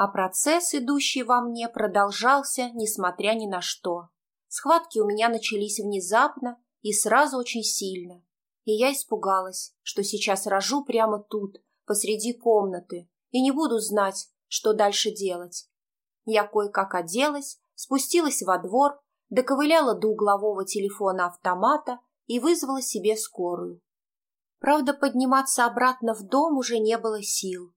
А процесс, идущий во мне, продолжался, несмотря ни на что. Схватки у меня начались внезапно и сразу очень сильно. И я испугалась, что сейчас рожу прямо тут, посреди комнаты, и не буду знать, что дальше делать. Я кое-как оделась, спустилась во двор, доковыляла до углового телефона автомата и вызвала себе скорую. Правда, подниматься обратно в дом уже не было сил.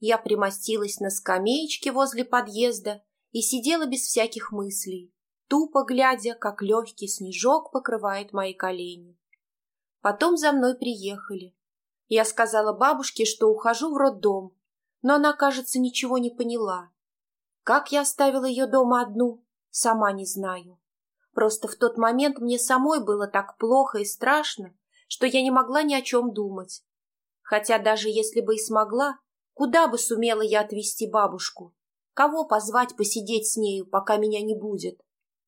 Я примостилась на скамеечке возле подъезда и сидела без всяких мыслей, тупо глядя, как легкий снежок покрывает мои колени. Потом за мной приехали. Я сказала бабушке, что ухожу в роддом, но она, кажется, ничего не поняла. Как я оставила ее дома одну, сама не знаю. Просто в тот момент мне самой было так плохо и страшно, что я не могла ни о чем думать. Хотя даже если бы и смогла, куда бы сумела я отвезти бабушку? Кого позвать посидеть с нею, пока меня не будет?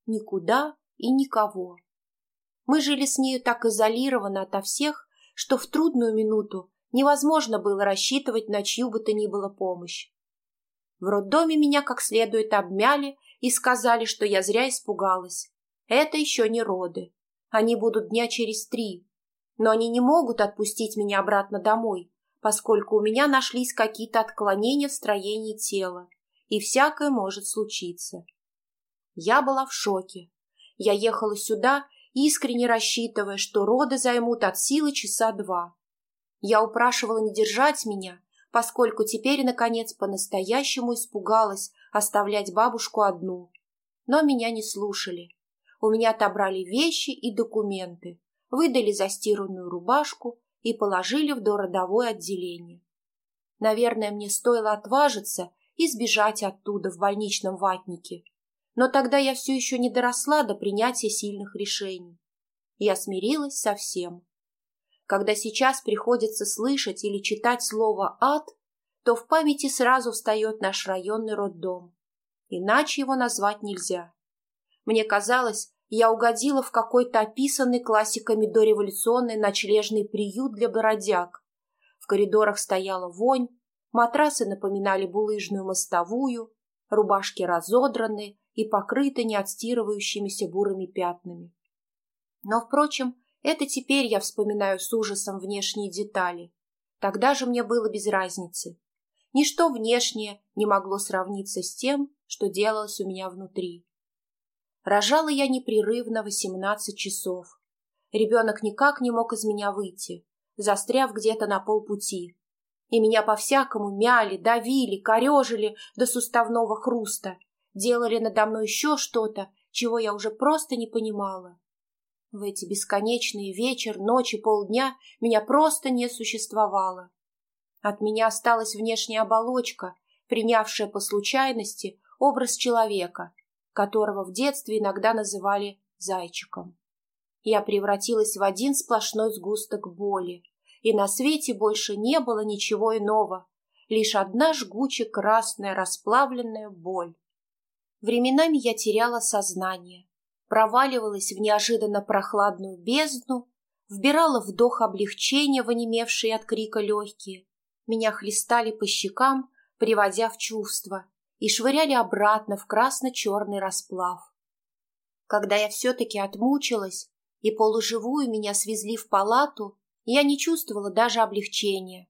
Никуда и никого. Мы жили с нею так изолированно ото всех, что в трудную минуту невозможно было рассчитывать на чью бы то ни было помощь. В роддоме меня как следует обмяли и сказали, что я зря испугалась. Это еще не роды. Они будут дня через три. Но они не могут отпустить меня обратно домой, поскольку у меня нашлись какие-то отклонения в строении тела, и всякое может случиться. Я была в шоке. Я ехала сюда, искренне рассчитывая, что роды займут от силы часа два. Я упрашивала не держать меня, поскольку теперь, наконец, по-настоящему испугалась оставлять бабушку одну. Но меня не слушали. У меня отобрали вещи и документы, выдали застиранную рубашку и положили в дородовое отделение. Наверное, мне стоило отважиться и сбежать оттуда в больничном ватнике, но тогда я все еще не доросла до принятия сильных решений. Я смирилась со всем. Когда сейчас приходится слышать или читать слово «ад», то в памяти сразу встает наш районный роддом. Иначе его назвать нельзя. Мне казалось, я угодила в какой-то описанный классиками дореволюционный ночлежный приют для бородяг. В коридорах стояла вонь, матрасы напоминали булыжную мостовую, рубашки разодраны, и покрыта неотстирывающимися бурыми пятнами. Но, впрочем, это теперь я вспоминаю с ужасом внешние детали. Тогда же мне было без разницы. Ничто внешнее не могло сравниться с тем, что делалось у меня внутри. Рожала я непрерывно 18 часов. Ребенок никак не мог из меня выйти, застряв где-то на полпути. И меня по-всякому мяли, давили, корежили до суставного хруста – делали надо мной еще что-то, чего я уже просто не понимала. В эти бесконечные вечер, ночи, полдня меня просто не существовало. От меня осталась внешняя оболочка, принявшая по случайности образ человека, которого в детстве иногда называли зайчиком. Я превратилась в один сплошной сгусток боли, и на свете больше не было ничего иного, лишь одна жгучая красная расплавленная боль. Временами я теряла сознание, проваливалась в неожиданно прохладную бездну, вбирала вдох облегчения в онемевшие от крика легкие. Меня хлестали по щекам, приводя в чувство, и швыряли обратно в красно-черный расплав. Когда я все-таки отмучилась и полуживую меня свезли в палату, я не чувствовала даже облегчения.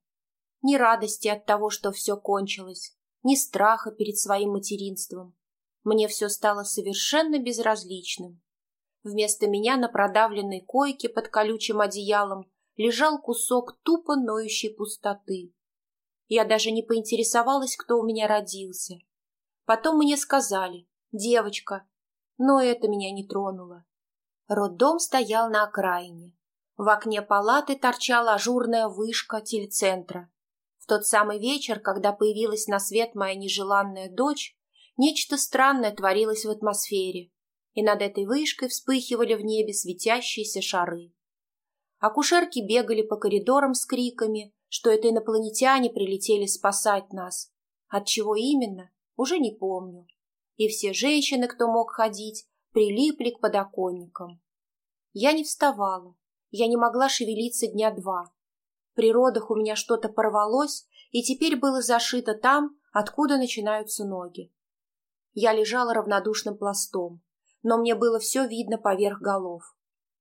Ни радости от того, что все кончилось, ни страха перед своим материнством. Мне все стало совершенно безразличным. Вместо меня на продавленной койке под колючим одеялом лежал кусок тупо ноющей пустоты. Я даже не поинтересовалась, кто у меня родился. Потом мне сказали «девочка», но это меня не тронуло. Роддом стоял на окраине. В окне палаты торчала ажурная вышка телецентра. В тот самый вечер, когда появилась на свет моя нежеланная дочь, Нечто странное творилось в атмосфере, и над этой вышкой вспыхивали в небе светящиеся шары. Акушерки бегали по коридорам с криками, что это инопланетяне прилетели спасать нас. От чего именно, уже не помню. И все женщины, кто мог ходить, прилипли к подоконникам. Я не вставала, я не могла шевелиться дня два. При родах у меня что-то порвалось, и теперь было зашито там, откуда начинаются ноги. Я лежала равнодушным пластом, но мне было все видно поверх голов.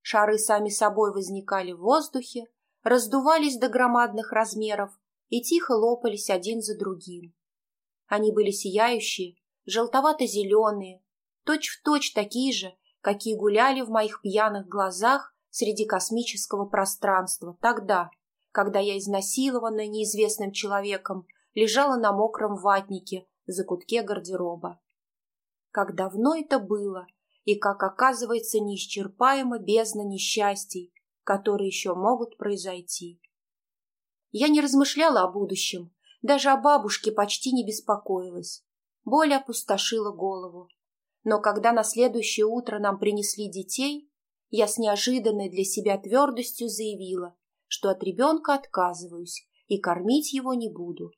Шары сами собой возникали в воздухе, раздувались до громадных размеров и тихо лопались один за другим. Они были сияющие, желтовато-зеленые, точь-в-точь такие же, какие гуляли в моих пьяных глазах среди космического пространства тогда, когда я, изнасилованная неизвестным человеком, лежала на мокром ватнике в закутке гардероба. Как давно это было, и как оказывается неисчерпаемо бездна несчастий, которые еще могут произойти. Я не размышляла о будущем, даже о бабушке почти не беспокоилась. Боль опустошила голову. Но когда на следующее утро нам принесли детей, я с неожиданной для себя твердостью заявила, что от ребенка отказываюсь и кормить его не буду.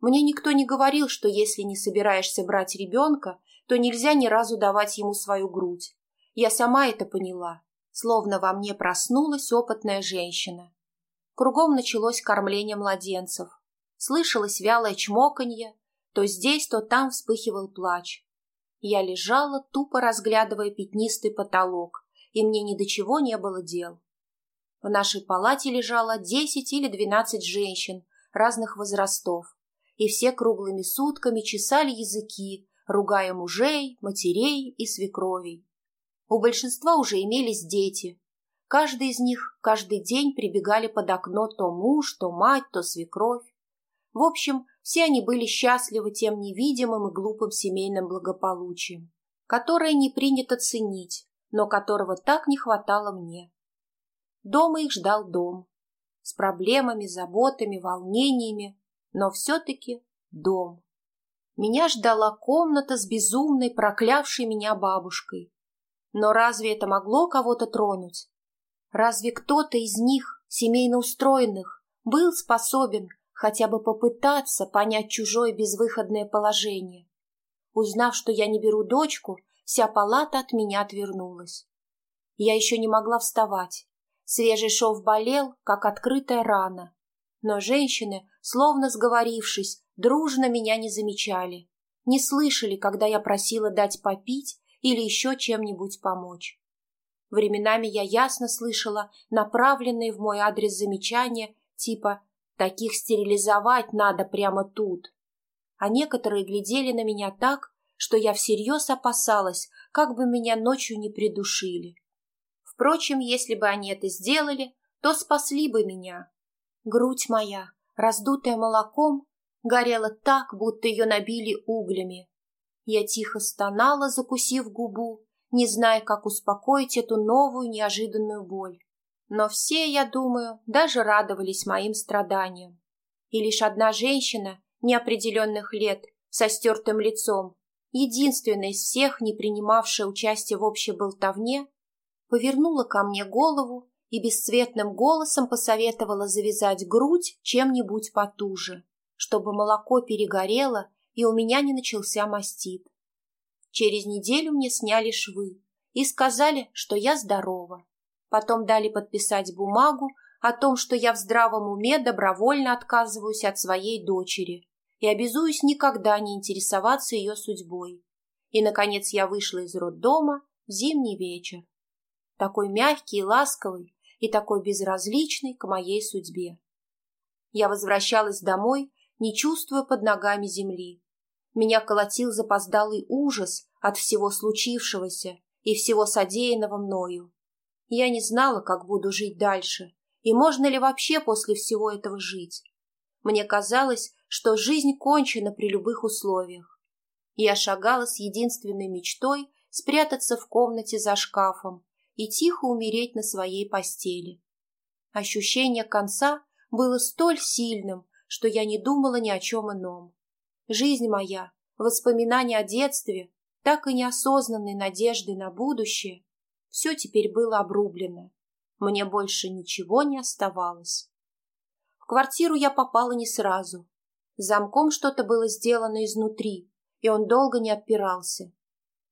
Мне никто не говорил, что если не собираешься брать ребенка, то нельзя ни разу давать ему свою грудь. Я сама это поняла, словно во мне проснулась опытная женщина. Кругом началось кормление младенцев. Слышалось вялое чмоканье, то здесь, то там вспыхивал плач. Я лежала, тупо разглядывая пятнистый потолок, и мне ни до чего не было дел. В нашей палате лежало десять или двенадцать женщин разных возрастов, и все круглыми сутками чесали языки, ругая мужей, матерей и свекровей. У большинства уже имелись дети. Каждый из них каждый день прибегали под окно то муж, то мать, то свекровь. В общем, все они были счастливы тем невидимым и глупым семейным благополучием, которое не принято ценить, но которого так не хватало мне. Дома их ждал дом. С проблемами, заботами, волнениями, но все-таки дом. Меня ждала комната с безумной, проклявшей меня бабушкой. Но разве это могло кого-то тронуть? Разве кто-то из них, семейно устроенных, был способен хотя бы попытаться понять чужое безвыходное положение? Узнав, что я не беру дочку, вся палата от меня отвернулась. Я еще не могла вставать. Свежий шов болел, как открытая рана. Но женщины, словно сговорившись, дружно меня не замечали, не слышали, когда я просила дать попить или еще чем-нибудь помочь. Временами я ясно слышала направленные в мой адрес замечания типа «таких стерилизовать надо прямо тут». А некоторые глядели на меня так, что я всерьез опасалась, как бы меня ночью не придушили. Впрочем, если бы они это сделали, то спасли бы меня. Грудь моя, раздутая молоком, горела так, будто ее набили углями. Я тихо стонала, закусив губу, не зная, как успокоить эту новую неожиданную боль. Но все, я думаю, даже радовались моим страданиям. И лишь одна женщина неопределенных лет со стертым лицом, единственная из всех, не принимавшая участие в общей болтовне, повернула ко мне голову и бесцветным голосом посоветовала завязать грудь чем-нибудь потуже чтобы молоко перегорело и у меня не начался мастит. Через неделю мне сняли швы и сказали, что я здорова. Потом дали подписать бумагу о том, что я в здравом уме добровольно отказываюсь от своей дочери и обязуюсь никогда не интересоваться ее судьбой. И, наконец, я вышла из роддома в зимний вечер. Такой мягкий и ласковый, и такой безразличный к моей судьбе. Я возвращалась домой не чувствуя под ногами земли. Меня колотил запоздалый ужас от всего случившегося и всего содеянного мною. Я не знала, как буду жить дальше, и можно ли вообще после всего этого жить. Мне казалось, что жизнь кончена при любых условиях. Я шагала с единственной мечтой спрятаться в комнате за шкафом и тихо умереть на своей постели. Ощущение конца было столь сильным, что я не думала ни о чем ином. Жизнь моя, воспоминания о детстве, так и неосознанной надежды на будущее, все теперь было обрублено. Мне больше ничего не оставалось. В квартиру я попала не сразу. замком что-то было сделано изнутри, и он долго не отпирался.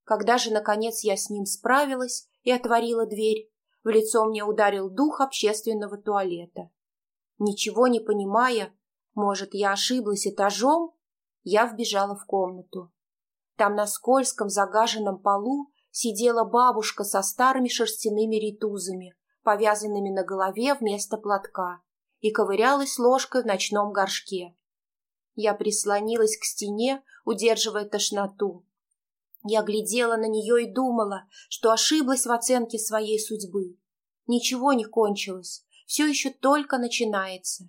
Когда же, наконец, я с ним справилась и отворила дверь, в лицо мне ударил дух общественного туалета. Ничего не понимая, может, я ошиблась этажом? я вбежала в комнату. Там на скользком загаженном полу сидела бабушка со старыми шерстяными ритузами, повязанными на голове вместо платка, и ковырялась ложкой в ночном горшке. Я прислонилась к стене, удерживая тошноту. Я глядела на нее и думала, что ошиблась в оценке своей судьбы. Ничего не кончилось, все еще только начинается.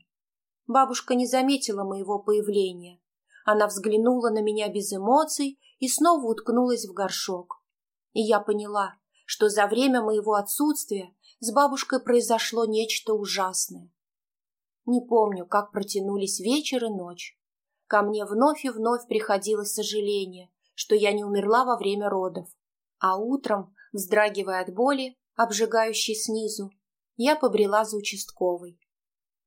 Бабушка не заметила моего появления. Она взглянула на меня без эмоций и снова уткнулась в горшок. И я поняла, что за время моего отсутствия с бабушкой произошло нечто ужасное. Не помню, как протянулись вечер и ночь. Ко мне вновь и вновь приходило сожаление, что я не умерла во время родов. А утром, вздрагивая от боли, обжигающей снизу, я побрела за участковой.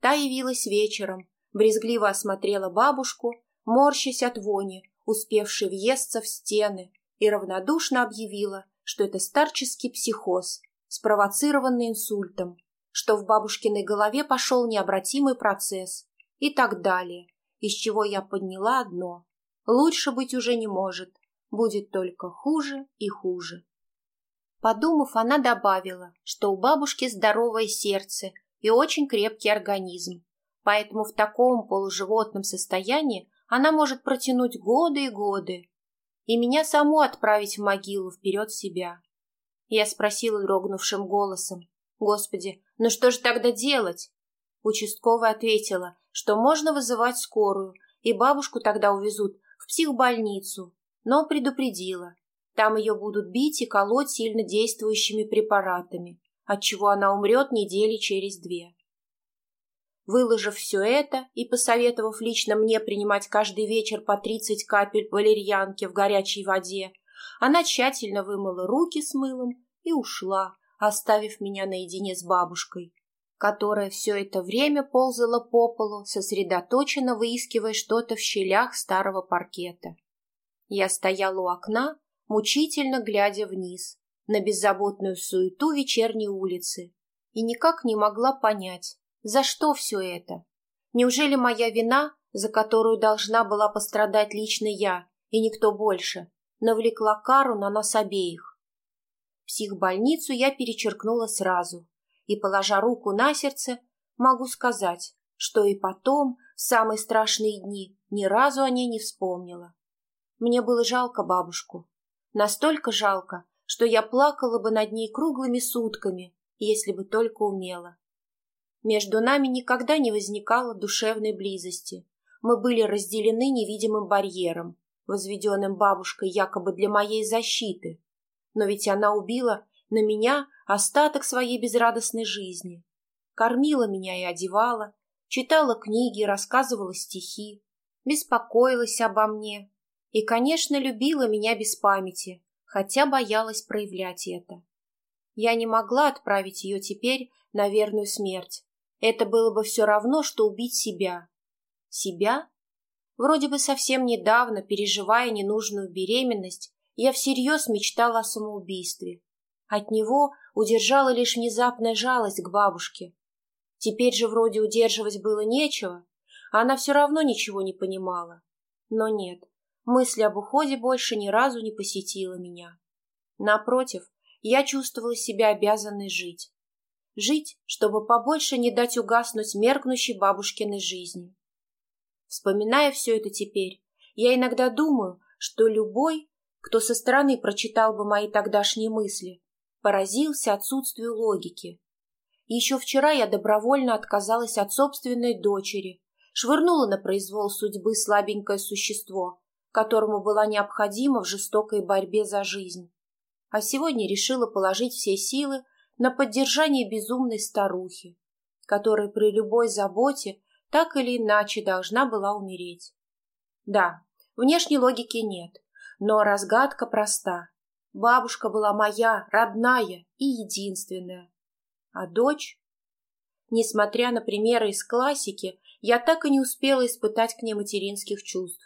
Та явилась вечером, брезгливо осмотрела бабушку, морщась от вони, успевшей въесться в стены, и равнодушно объявила, что это старческий психоз, спровоцированный инсультом, что в бабушкиной голове пошел необратимый процесс и так далее, из чего я подняла одно. Лучше быть уже не может, будет только хуже и хуже. Подумав, она добавила, что у бабушки здоровое сердце и очень крепкий организм, поэтому в таком полуживотном состоянии она может протянуть годы и годы, и меня саму отправить в могилу вперед себя. Я спросила дрогнувшим голосом, «Господи, ну что же тогда делать?» Участковая ответила, что можно вызывать скорую, и бабушку тогда увезут в психбольницу, но предупредила. Там ее будут бить и колоть сильно действующими препаратами, отчего она умрет недели через две. Выложив все это и посоветовав лично мне принимать каждый вечер по 30 капель валерьянки в горячей воде, она тщательно вымыла руки с мылом и ушла, оставив меня наедине с бабушкой которая все это время ползала по полу, сосредоточенно выискивая что-то в щелях старого паркета. Я стояла у окна, мучительно глядя вниз, на беззаботную суету вечерней улицы, и никак не могла понять, за что все это. Неужели моя вина, за которую должна была пострадать лично я и никто больше, навлекла кару на нас обеих? Психбольницу я перечеркнула сразу, и, положа руку на сердце, могу сказать, что и потом, в самые страшные дни, ни разу о ней не вспомнила. Мне было жалко бабушку. Настолько жалко, что я плакала бы над ней круглыми сутками, если бы только умела. Между нами никогда не возникало душевной близости. Мы были разделены невидимым барьером, возведенным бабушкой якобы для моей защиты. Но ведь она убила на меня остаток своей безрадостной жизни. Кормила меня и одевала, читала книги, рассказывала стихи, беспокоилась обо мне и, конечно, любила меня без памяти, хотя боялась проявлять это. Я не могла отправить ее теперь на верную смерть. Это было бы все равно, что убить себя. Себя? Вроде бы совсем недавно, переживая ненужную беременность, я всерьез мечтала о самоубийстве. От него удержала лишь внезапная жалость к бабушке. Теперь же вроде удерживать было нечего, а она все равно ничего не понимала. Но нет, мысль об уходе больше ни разу не посетила меня. Напротив, я чувствовала себя обязанной жить. Жить, чтобы побольше не дать угаснуть меркнущей бабушкиной жизни. Вспоминая все это теперь, я иногда думаю, что любой, кто со стороны прочитал бы мои тогдашние мысли, поразился отсутствию логики. Еще вчера я добровольно отказалась от собственной дочери, швырнула на произвол судьбы слабенькое существо, которому была необходима в жестокой борьбе за жизнь. А сегодня решила положить все силы на поддержание безумной старухи, которая при любой заботе так или иначе должна была умереть. Да, внешней логики нет, но разгадка проста. Бабушка была моя, родная и единственная. А дочь? Несмотря на примеры из классики, я так и не успела испытать к ней материнских чувств.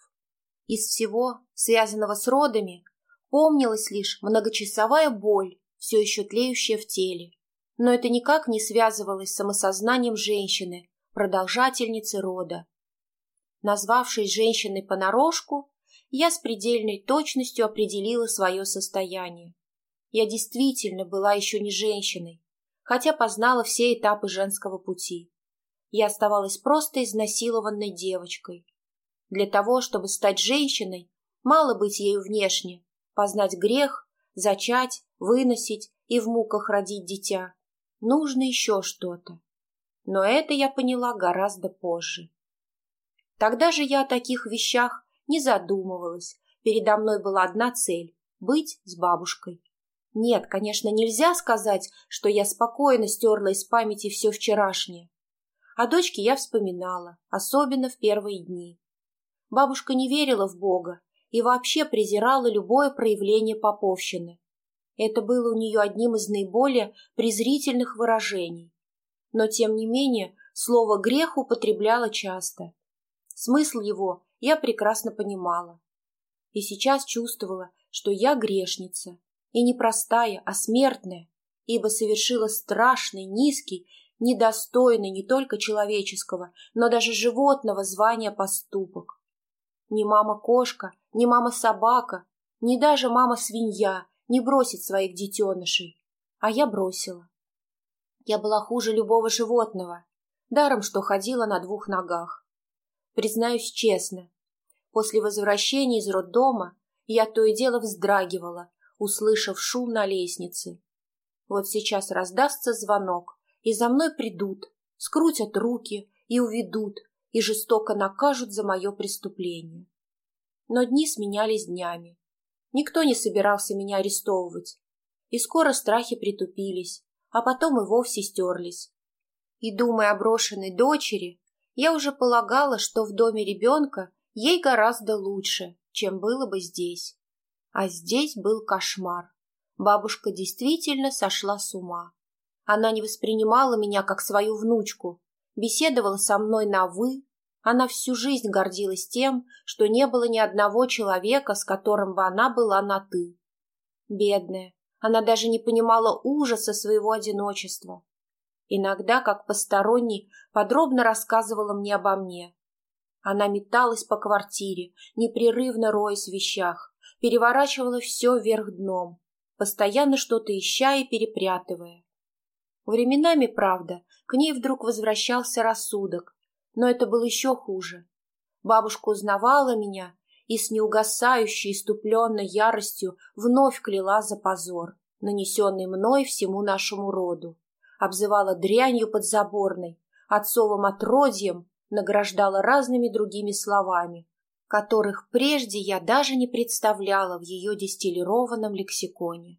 Из всего, связанного с родами, помнилась лишь многочасовая боль, все еще тлеющая в теле. Но это никак не связывалось с самосознанием женщины, продолжательницы рода. Назвавшись женщиной понарошку, я с предельной точностью определила свое состояние. Я действительно была еще не женщиной, хотя познала все этапы женского пути. Я оставалась просто изнасилованной девочкой. Для того, чтобы стать женщиной, мало быть ею внешне, познать грех, зачать, выносить и в муках родить дитя. Нужно еще что-то. Но это я поняла гораздо позже. Тогда же я о таких вещах не задумывалась. Передо мной была одна цель – быть с бабушкой. Нет, конечно, нельзя сказать, что я спокойно стерла из памяти все вчерашнее. О дочке я вспоминала, особенно в первые дни. Бабушка не верила в Бога и вообще презирала любое проявление поповщины. Это было у нее одним из наиболее презрительных выражений. Но, тем не менее, слово «грех» употребляла часто. Смысл его я прекрасно понимала. И сейчас чувствовала, что я грешница, и не простая, а смертная, ибо совершила страшный, низкий, недостойный не только человеческого, но даже животного звания поступок. Ни мама-кошка, ни мама-собака, ни даже мама-свинья не бросит своих детенышей, а я бросила. Я была хуже любого животного, даром что ходила на двух ногах. Признаюсь честно, после возвращения из роддома я то и дело вздрагивала, услышав шум на лестнице. Вот сейчас раздастся звонок, и за мной придут, скрутят руки и уведут, и жестоко накажут за мое преступление. Но дни сменялись днями. Никто не собирался меня арестовывать. И скоро страхи притупились, а потом и вовсе стерлись. И, думая о брошенной дочери, я уже полагала, что в доме ребенка ей гораздо лучше, чем было бы здесь. А здесь был кошмар. Бабушка действительно сошла с ума. Она не воспринимала меня как свою внучку, беседовала со мной на «вы». Она всю жизнь гордилась тем, что не было ни одного человека, с которым бы она была на «ты». Бедная, она даже не понимала ужаса своего одиночества. Иногда, как посторонний, подробно рассказывала мне обо мне. Она металась по квартире, непрерывно роясь в вещах, переворачивала все вверх дном, постоянно что-то ища и перепрятывая. Временами, правда, к ней вдруг возвращался рассудок, но это было еще хуже. Бабушка узнавала меня и с неугасающей иступленной яростью вновь кляла за позор, нанесенный мной всему нашему роду, обзывала дрянью подзаборной, отцовым отродьем, награждала разными другими словами, которых прежде я даже не представляла в ее дистиллированном лексиконе.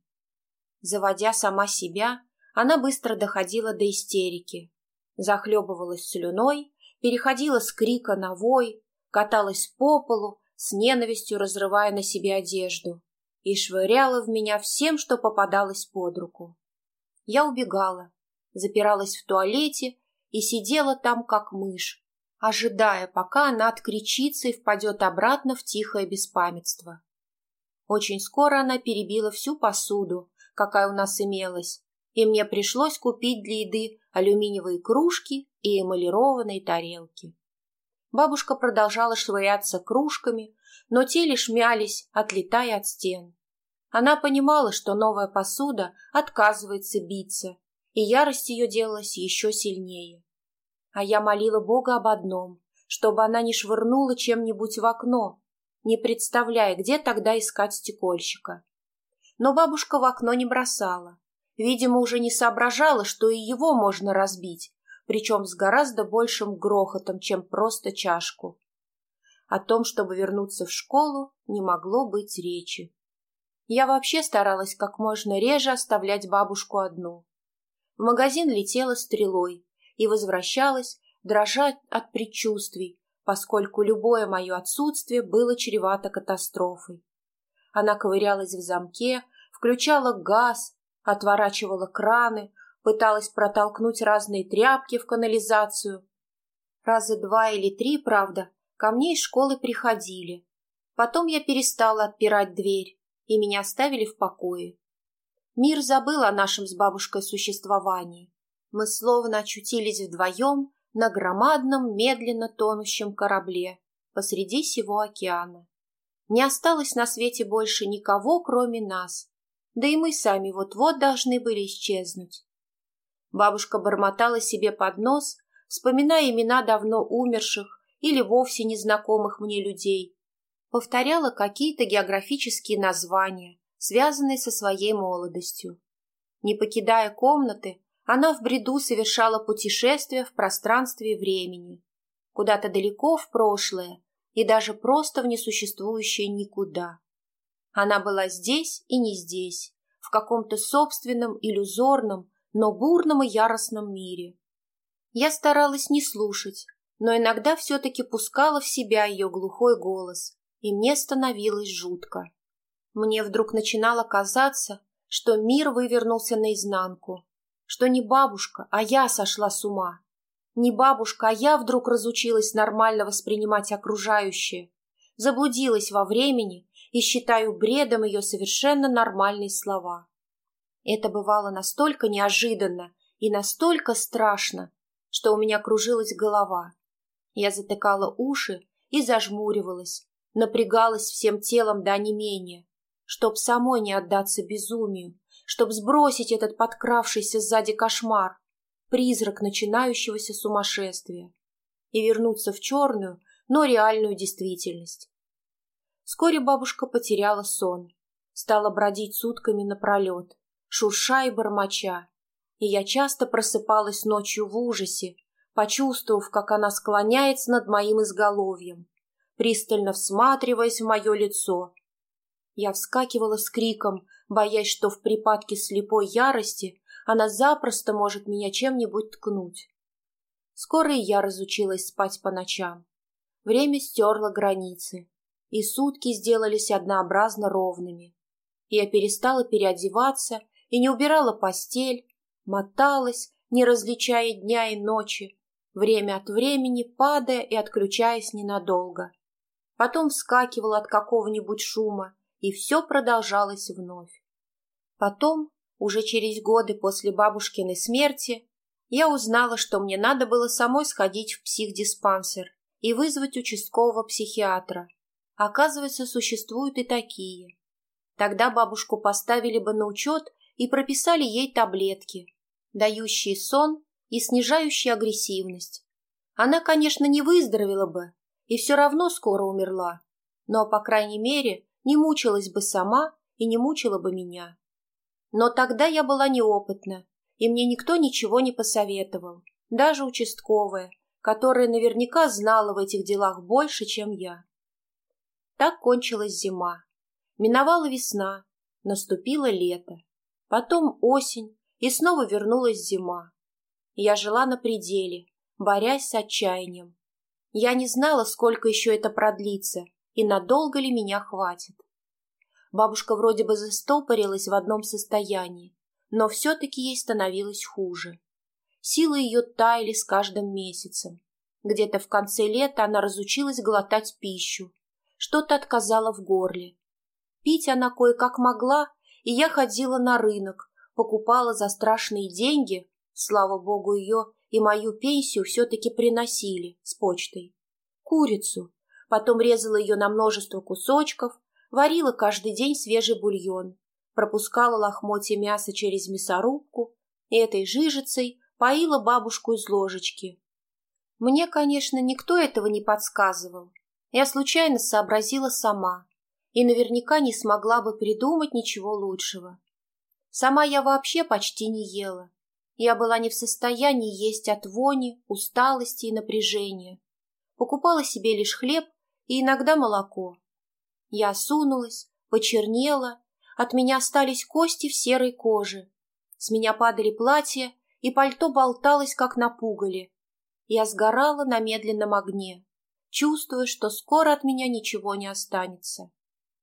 Заводя сама себя, она быстро доходила до истерики, захлебывалась слюной, переходила с крика на вой, каталась по полу, с ненавистью разрывая на себе одежду, и швыряла в меня всем, что попадалось под руку. Я убегала, запиралась в туалете и сидела там, как мышь, ожидая, пока она откричится и впадет обратно в тихое беспамятство. Очень скоро она перебила всю посуду, какая у нас имелась, и мне пришлось купить для еды алюминиевые кружки и эмалированные тарелки. Бабушка продолжала швыряться кружками, но те лишь мялись, отлетая от стен. Она понимала, что новая посуда отказывается биться, и ярость ее делалась еще сильнее. А я молила Бога об одном, чтобы она не швырнула чем-нибудь в окно, не представляя, где тогда искать стекольщика. Но бабушка в окно не бросала. Видимо, уже не соображала, что и его можно разбить, причем с гораздо большим грохотом, чем просто чашку. О том, чтобы вернуться в школу, не могло быть речи. Я вообще старалась как можно реже оставлять бабушку одну. В магазин летела стрелой, и возвращалась, дрожа от предчувствий, поскольку любое мое отсутствие было чревато катастрофой. Она ковырялась в замке, включала газ, отворачивала краны, пыталась протолкнуть разные тряпки в канализацию. Раза два или три, правда, ко мне из школы приходили. Потом я перестала отпирать дверь, и меня оставили в покое. Мир забыл о нашем с бабушкой существовании. Мы словно очутились вдвоем на громадном, медленно тонущем корабле, посреди всего океана. Не осталось на свете больше никого, кроме нас, да и мы сами вот-вот должны были исчезнуть. Бабушка бормотала себе под нос, вспоминая имена давно умерших или вовсе незнакомых мне людей, повторяла какие-то географические названия, связанные со своей молодостью. Не покидая комнаты, она в бреду совершала путешествия в пространстве и времени, куда-то далеко в прошлое и даже просто в несуществующее никуда. Она была здесь и не здесь, в каком-то собственном, иллюзорном, но бурном и яростном мире. Я старалась не слушать, но иногда все-таки пускала в себя ее глухой голос, и мне становилось жутко. Мне вдруг начинало казаться, что мир вывернулся наизнанку, что не бабушка, а я сошла с ума. Не бабушка, а я вдруг разучилась нормально воспринимать окружающее, заблудилась во времени и считаю бредом ее совершенно нормальные слова. Это бывало настолько неожиданно и настолько страшно, что у меня кружилась голова. Я затыкала уши и зажмуривалась, напрягалась всем телом до онемения, чтоб самой не отдаться безумию, чтоб сбросить этот подкравшийся сзади кошмар, призрак начинающегося сумасшествия, и вернуться в черную, но реальную действительность. Вскоре бабушка потеряла сон, стала бродить сутками напролет, шурша и бормоча, и я часто просыпалась ночью в ужасе, почувствовав, как она склоняется над моим изголовьем, пристально всматриваясь в мое лицо. Я вскакивала с криком, боясь, что в припадке слепой ярости она запросто может меня чем-нибудь ткнуть. Скоро и я разучилась спать по ночам. Время стерло границы, и сутки сделались однообразно ровными. Я перестала переодеваться и не убирала постель, моталась, не различая дня и ночи, время от времени падая и отключаясь ненадолго потом вскакивал от какого-нибудь шума, и все продолжалось вновь. Потом, уже через годы после бабушкиной смерти, я узнала, что мне надо было самой сходить в психдиспансер и вызвать участкового психиатра. Оказывается, существуют и такие. Тогда бабушку поставили бы на учет и прописали ей таблетки, дающие сон и снижающие агрессивность. Она, конечно, не выздоровела бы, и все равно скоро умерла, но, по крайней мере, не мучилась бы сама и не мучила бы меня. Но тогда я была неопытна, и мне никто ничего не посоветовал, даже участковая, которая наверняка знала в этих делах больше, чем я. Так кончилась зима. Миновала весна, наступило лето, потом осень, и снова вернулась зима. Я жила на пределе, борясь с отчаянием, я не знала, сколько еще это продлится и надолго ли меня хватит. Бабушка вроде бы застопорилась в одном состоянии, но все-таки ей становилось хуже. Силы ее таяли с каждым месяцем. Где-то в конце лета она разучилась глотать пищу. Что-то отказало в горле. Пить она кое-как могла, и я ходила на рынок, покупала за страшные деньги, слава богу, ее и мою пенсию все-таки приносили с почтой. Курицу. Потом резала ее на множество кусочков, варила каждый день свежий бульон, пропускала лохмотья мяса через мясорубку и этой жижицей поила бабушку из ложечки. Мне, конечно, никто этого не подсказывал. Я случайно сообразила сама и наверняка не смогла бы придумать ничего лучшего. Сама я вообще почти не ела, я была не в состоянии есть от вони, усталости и напряжения. Покупала себе лишь хлеб и иногда молоко. Я осунулась, почернела, от меня остались кости в серой коже. С меня падали платья, и пальто болталось, как на пугале. Я сгорала на медленном огне, чувствуя, что скоро от меня ничего не останется.